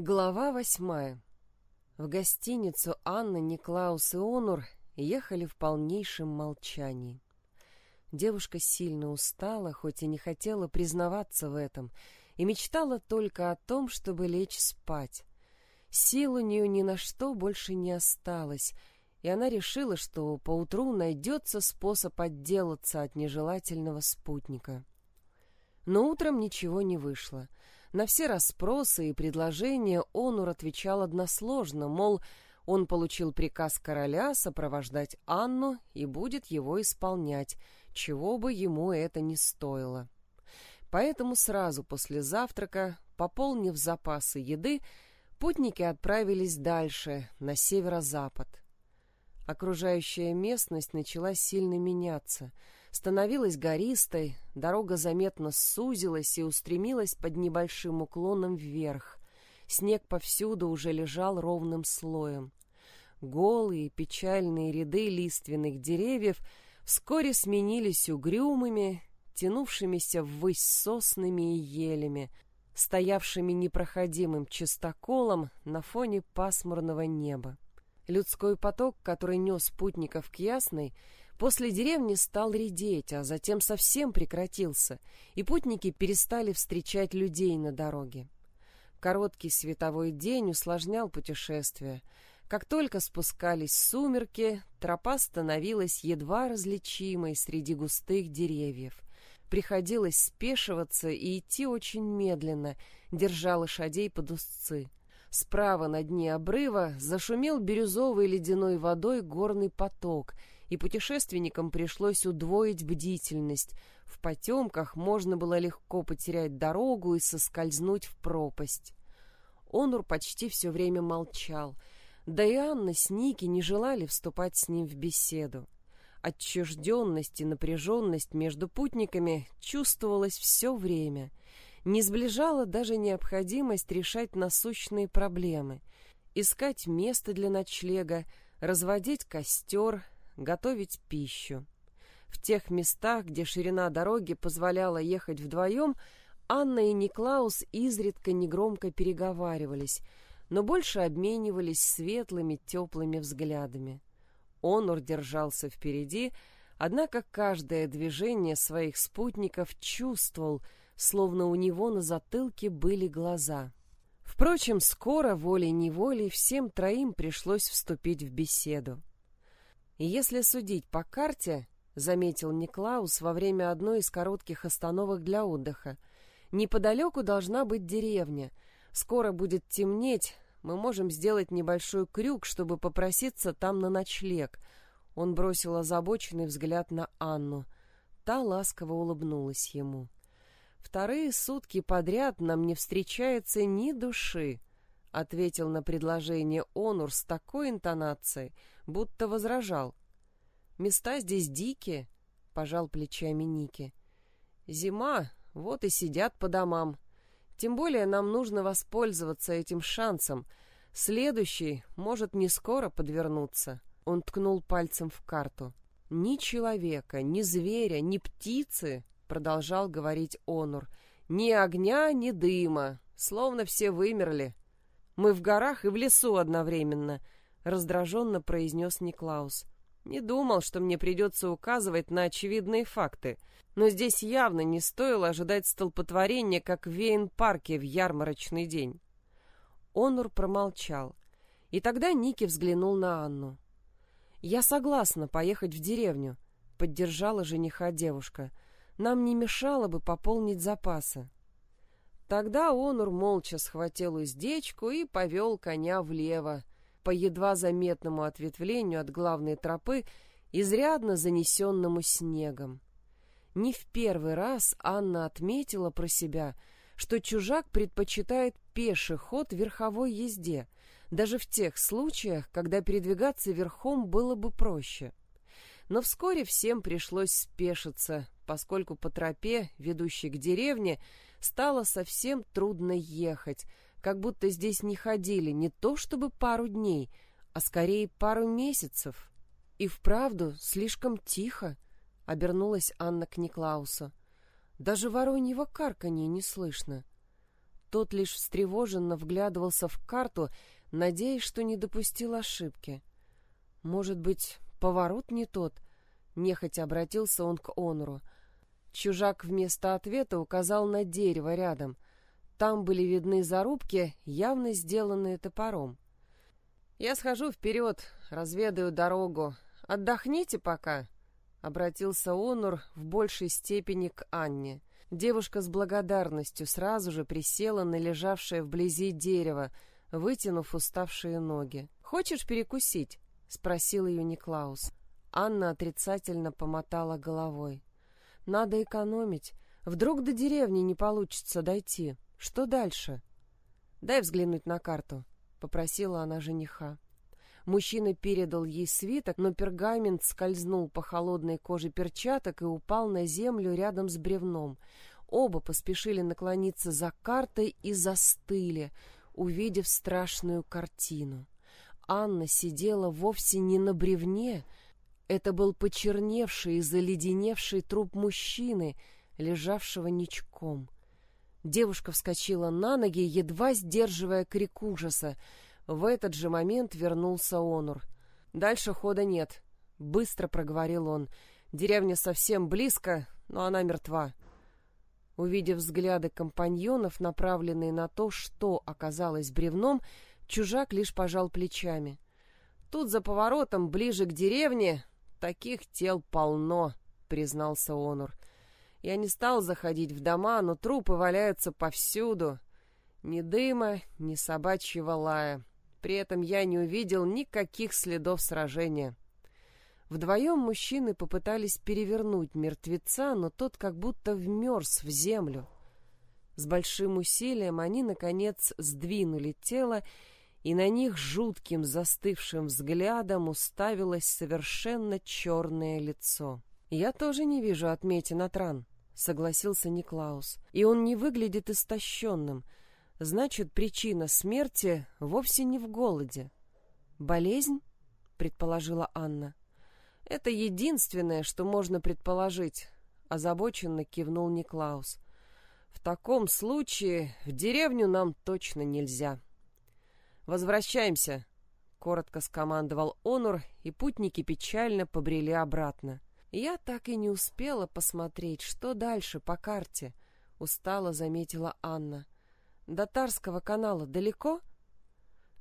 Глава восьмая. В гостиницу Анна, Никлаус и Онур ехали в полнейшем молчании. Девушка сильно устала, хоть и не хотела признаваться в этом, и мечтала только о том, чтобы лечь спать. Сил у нее ни на что больше не осталось, и она решила, что поутру найдется способ отделаться от нежелательного спутника. Но утром ничего не вышло — на все расспросы и предложения Онур отвечал односложно, мол, он получил приказ короля сопровождать Анну и будет его исполнять, чего бы ему это ни стоило. Поэтому сразу после завтрака, пополнив запасы еды, путники отправились дальше, на северо-запад. Окружающая местность начала сильно меняться — становилась гористой, дорога заметно сузилась и устремилась под небольшим уклоном вверх. Снег повсюду уже лежал ровным слоем. Голые печальные ряды лиственных деревьев вскоре сменились угрюмыми, тянувшимися ввысь соснами и елями, стоявшими непроходимым чистоколом на фоне пасмурного неба. Людской поток, который нес путников к Ясной, После деревни стал редеть, а затем совсем прекратился, и путники перестали встречать людей на дороге. Короткий световой день усложнял путешествие. Как только спускались сумерки, тропа становилась едва различимой среди густых деревьев. Приходилось спешиваться и идти очень медленно, держа лошадей под узцы. Справа на дне обрыва зашумел бирюзовой ледяной водой горный поток — и путешественникам пришлось удвоить бдительность. В потемках можно было легко потерять дорогу и соскользнуть в пропасть. Онур почти все время молчал, да и Анна с Ники не желали вступать с ним в беседу. Отчужденность и напряженность между путниками чувствовалась все время. Не сближала даже необходимость решать насущные проблемы. Искать место для ночлега, разводить костер, готовить пищу. В тех местах, где ширина дороги позволяла ехать вдвоем, Анна и Никлаус изредка негромко переговаривались, но больше обменивались светлыми теплыми взглядами. Онур держался впереди, однако каждое движение своих спутников чувствовал, словно у него на затылке были глаза. Впрочем, скоро волей-неволей всем троим пришлось вступить в беседу. Если судить по карте, заметил Никлаус во время одной из коротких остановок для отдыха, неподалеку должна быть деревня. Скоро будет темнеть, мы можем сделать небольшой крюк, чтобы попроситься там на ночлег. Он бросил озабоченный взгляд на Анну. Та ласково улыбнулась ему. Вторые сутки подряд нам не встречается ни души, ответил на предложение Онур с такой интонацией, будто возражал. «Места здесь дикие», — пожал плечами Ники. «Зима, вот и сидят по домам. Тем более нам нужно воспользоваться этим шансом. Следующий может не скоро подвернуться». Он ткнул пальцем в карту. «Ни человека, ни зверя, ни птицы», — продолжал говорить Онур, — «ни огня, ни дыма, словно все вымерли. Мы в горах и в лесу одновременно», — раздраженно произнес Никлаус. Не думал, что мне придется указывать на очевидные факты, но здесь явно не стоило ожидать столпотворения, как в Вейн-парке в ярмарочный день. Онур промолчал, и тогда Ники взглянул на Анну. «Я согласна поехать в деревню», — поддержала жениха девушка. «Нам не мешало бы пополнить запасы». Тогда Онур молча схватил уздечку и повел коня влево, по едва заметному ответвлению от главной тропы, изрядно занесенному снегом. Не в первый раз Анна отметила про себя, что чужак предпочитает пеший ход верховой езде, даже в тех случаях, когда передвигаться верхом было бы проще. Но вскоре всем пришлось спешиться, поскольку по тропе, ведущей к деревне, стало совсем трудно ехать, как будто здесь не ходили не то чтобы пару дней, а скорее пару месяцев. И вправду слишком тихо, — обернулась Анна к Никлаусу. Даже вороньего карканья не слышно. Тот лишь встревоженно вглядывался в карту, надеясь, что не допустил ошибки. «Может быть, поворот не тот?» — нехотя обратился он к Онору. Чужак вместо ответа указал на дерево рядом. Там были видны зарубки, явно сделанные топором. «Я схожу вперед, разведаю дорогу. Отдохните пока», — обратился Онур в большей степени к Анне. Девушка с благодарностью сразу же присела на лежавшее вблизи дерево, вытянув уставшие ноги. «Хочешь перекусить?» — спросил ее Никлаус. Анна отрицательно помотала головой. «Надо экономить. Вдруг до деревни не получится дойти. Что дальше?» «Дай взглянуть на карту», — попросила она жениха. Мужчина передал ей свиток, но пергамент скользнул по холодной коже перчаток и упал на землю рядом с бревном. Оба поспешили наклониться за картой и застыли, увидев страшную картину. Анна сидела вовсе не на бревне, это был почерневший и заледеневший труп мужчины, лежавшего ничком. Девушка вскочила на ноги, едва сдерживая крик ужаса. В этот же момент вернулся Онур. «Дальше хода нет», — быстро проговорил он. «Деревня совсем близко, но она мертва». Увидев взгляды компаньонов, направленные на то, что оказалось бревном, чужак лишь пожал плечами. «Тут за поворотом, ближе к деревне, таких тел полно», — признался Онур. «Я не стал заходить в дома, но трупы валяются повсюду. Ни дыма, ни собачьего лая. При этом я не увидел никаких следов сражения. Вдвоем мужчины попытались перевернуть мертвеца, но тот как будто вмерз в землю. С большим усилием они, наконец, сдвинули тело, и на них жутким застывшим взглядом уставилось совершенно черное лицо. «Я тоже не вижу отметин от ран», — согласился Никлаус. «И он не выглядит истощенным. Значит, причина смерти вовсе не в голоде. Болезнь? предположила Анна. Это единственное, что можно предположить, озабоченно кивнул Никлаус. В таком случае в деревню нам точно нельзя. Возвращаемся, коротко скомандовал Онур, и путники печально побрели обратно. Я так и не успела посмотреть, что дальше по карте, устало заметила Анна. До Тарского канала далеко?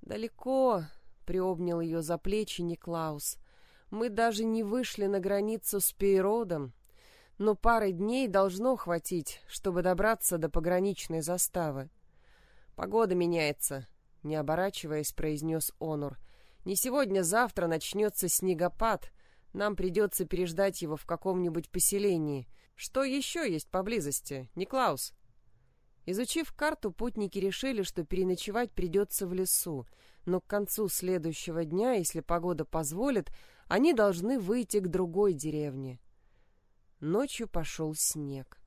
Далеко, приобнял ее за плечи Никлаус. Мы даже не вышли на границу с Пейродом, но пары дней должно хватить, чтобы добраться до пограничной заставы. Погода меняется, не оборачиваясь, произнес Онур. Не сегодня-завтра начнется снегопад. Нам придется переждать его в каком-нибудь поселении. Что еще есть поблизости, Никлаус? Изучив карту, путники решили, что переночевать придется в лесу, но к концу следующего дня, если погода позволит, они должны выйти к другой деревне. Ночью пошел снег.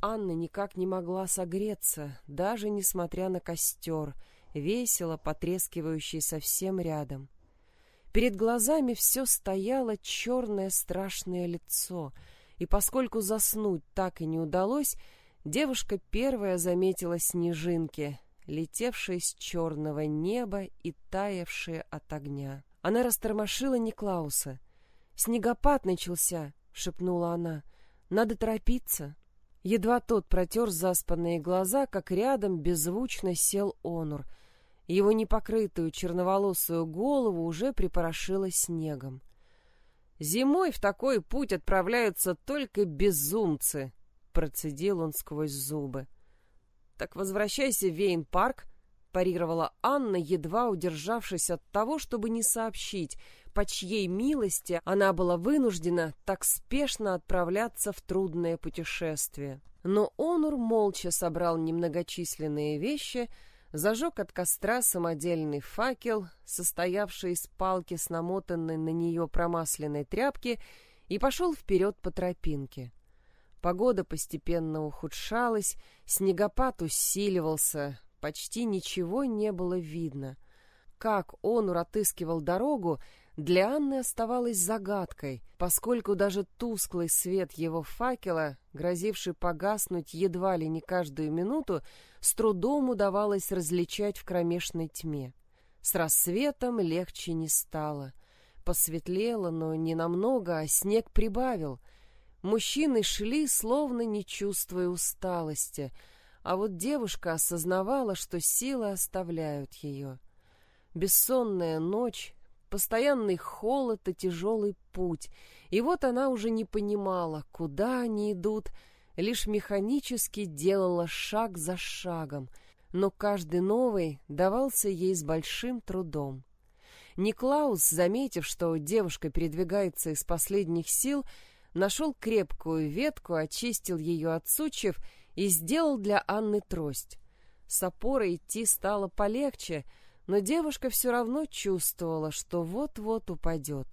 Анна никак не могла согреться, даже несмотря на костер, весело потрескивающий совсем рядом. Перед глазами все стояло черное страшное лицо, и поскольку заснуть так и не удалось, девушка первая заметила снежинки, летевшие с черного неба и таявшие от огня. Она растормошила Никлауса. «Снегопад начался!» — шепнула она. «Надо торопиться!» Едва тот протер заспанные глаза, как рядом беззвучно сел Онур. Его непокрытую черноволосую голову уже припорошило снегом. «Зимой в такой путь отправляются только безумцы!» Процедил он сквозь зубы. «Так возвращайся в Вейн-парк», — парировала Анна, едва удержавшись от того, чтобы не сообщить, по чьей милости она была вынуждена так спешно отправляться в трудное путешествие. Но Онур молча собрал немногочисленные вещи, зажег от костра самодельный факел, состоявший из палки с намотанной на нее промасленной тряпки, и пошел вперед по тропинке. Погода постепенно ухудшалась, снегопад усиливался, почти ничего не было видно. Как он отыскивал дорогу, для Анны оставалось загадкой, поскольку даже тусклый свет его факела, грозивший погаснуть едва ли не каждую минуту, с трудом удавалось различать в кромешной тьме. С рассветом легче не стало. Посветлело, но не намного, а снег прибавил. Мужчины шли, словно не чувствуя усталости, а вот девушка осознавала, что силы оставляют ее. Бессонная ночь, постоянный холод и тяжелый путь. И вот она уже не понимала, куда они идут, лишь механически делала шаг за шагом, но каждый новый давался ей с большим трудом. Никлаус, заметив, что девушка передвигается из последних сил, нашел крепкую ветку, очистил ее от сучьев и сделал для Анны трость. С опорой идти стало полегче — но девушка все равно чувствовала, что вот-вот упадет.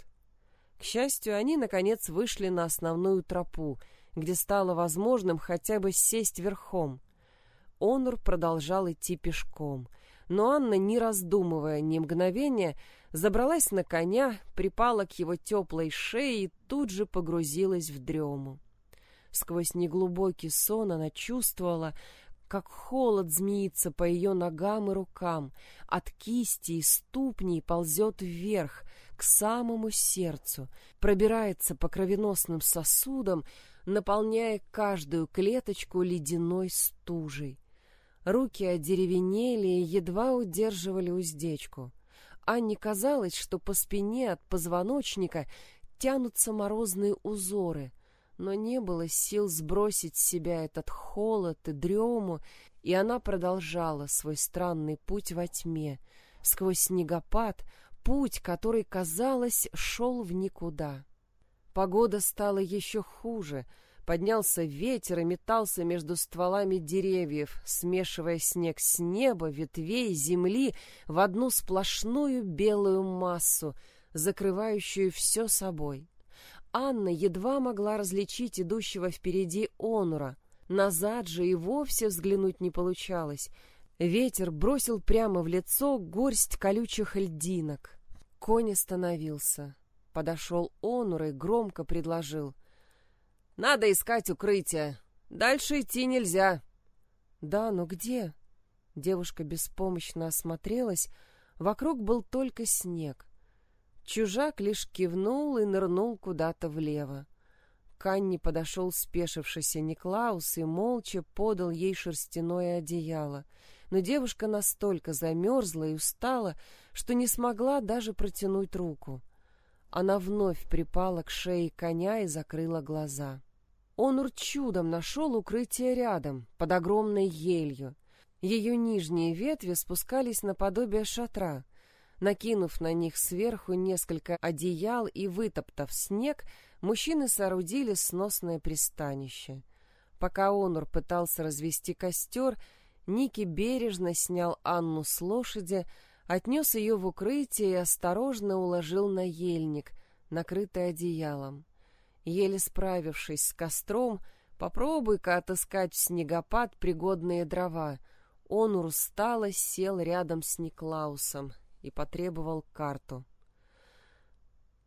К счастью, они, наконец, вышли на основную тропу, где стало возможным хотя бы сесть верхом. Онур продолжал идти пешком, но Анна, не раздумывая ни мгновения, забралась на коня, припала к его теплой шее и тут же погрузилась в дрему. Сквозь неглубокий сон она чувствовала, как холод змеится по ее ногам и рукам, от кисти и ступней ползет вверх, к самому сердцу, пробирается по кровеносным сосудам, наполняя каждую клеточку ледяной стужей. Руки одеревенели и едва удерживали уздечку. Анне казалось, что по спине от позвоночника тянутся морозные узоры — но не было сил сбросить с себя этот холод и дрему, и она продолжала свой странный путь во тьме, сквозь снегопад, путь, который, казалось, шел в никуда. Погода стала еще хуже, поднялся ветер и метался между стволами деревьев, смешивая снег с неба, ветвей, земли в одну сплошную белую массу, закрывающую все собой. Анна едва могла различить идущего впереди Онура. Назад же и вовсе взглянуть не получалось. Ветер бросил прямо в лицо горсть колючих льдинок. Конь остановился. Подошел Онур и громко предложил. «Надо искать укрытие. Дальше идти нельзя». «Да, но где?» Девушка беспомощно осмотрелась. Вокруг был только снег. Чужак лишь кивнул и нырнул куда-то влево. К Анне подошел спешившийся Никлаус и молча подал ей шерстяное одеяло. Но девушка настолько замерзла и устала, что не смогла даже протянуть руку. Она вновь припала к шее коня и закрыла глаза. Он чудом нашел укрытие рядом, под огромной елью. Ее нижние ветви спускались наподобие шатра — Накинув на них сверху несколько одеял и вытоптав снег, мужчины соорудили сносное пристанище. Пока Онур пытался развести костер, Ники бережно снял Анну с лошади, отнес ее в укрытие и осторожно уложил на ельник, накрытый одеялом. Еле справившись с костром, попробуй-ка отыскать в снегопад пригодные дрова. Онур устало сел рядом с Никлаусом и потребовал карту.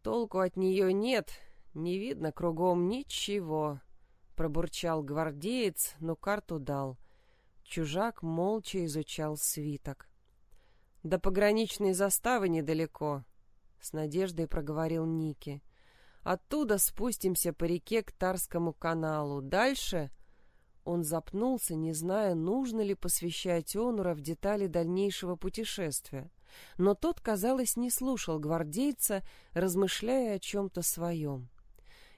«Толку от нее нет, не видно кругом ничего», — пробурчал гвардеец, но карту дал. Чужак молча изучал свиток. «До пограничной заставы недалеко», — с надеждой проговорил Ники. «Оттуда спустимся по реке к Тарскому каналу. Дальше...» Он запнулся, не зная, нужно ли посвящать Онура в детали дальнейшего путешествия но тот, казалось, не слушал гвардейца, размышляя о чем-то своем.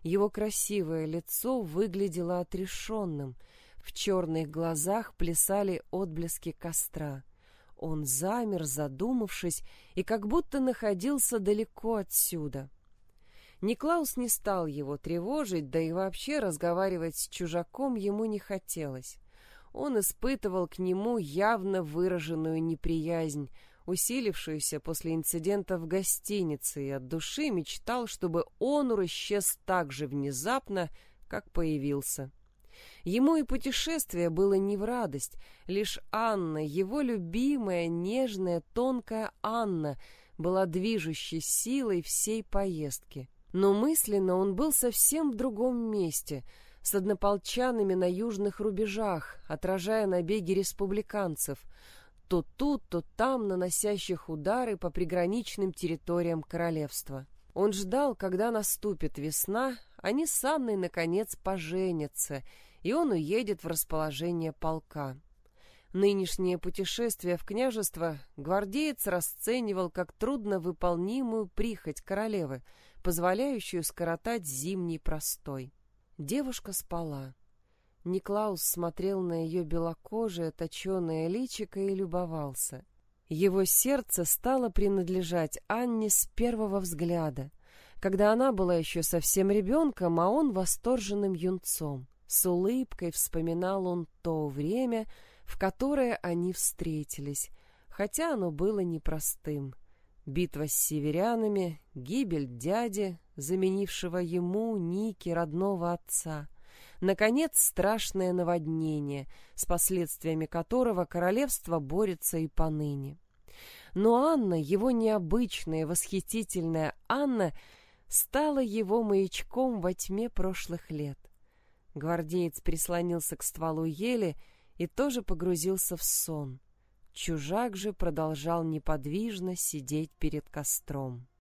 Его красивое лицо выглядело отрешенным, в черных глазах плясали отблески костра. Он замер, задумавшись, и как будто находился далеко отсюда. Никлаус не стал его тревожить, да и вообще разговаривать с чужаком ему не хотелось. Он испытывал к нему явно выраженную неприязнь, усилившуюся после инцидента в гостинице, и от души мечтал, чтобы Онур исчез так же внезапно, как появился. Ему и путешествие было не в радость, лишь Анна, его любимая, нежная, тонкая Анна, была движущей силой всей поездки. Но мысленно он был совсем в другом месте, с однополчанами на южных рубежах, отражая набеги республиканцев, то тут, то там наносящих удары по приграничным территориям королевства. Он ждал, когда наступит весна, они с Анной, наконец, поженятся, и он уедет в расположение полка. Нынешнее путешествие в княжество гвардеец расценивал как трудновыполнимую прихоть королевы, позволяющую скоротать зимний простой. Девушка спала. Никлаус смотрел на ее белокожее, точеное личико и любовался. Его сердце стало принадлежать Анне с первого взгляда, когда она была еще совсем ребенком, а он восторженным юнцом. С улыбкой вспоминал он то время, в которое они встретились, хотя оно было непростым. Битва с северянами, гибель дяди, заменившего ему Ники родного отца. Наконец, страшное наводнение, с последствиями которого королевство борется и поныне. Но Анна, его необычная, восхитительная Анна, стала его маячком во тьме прошлых лет. Гвардеец прислонился к стволу ели и тоже погрузился в сон. Чужак же продолжал неподвижно сидеть перед костром.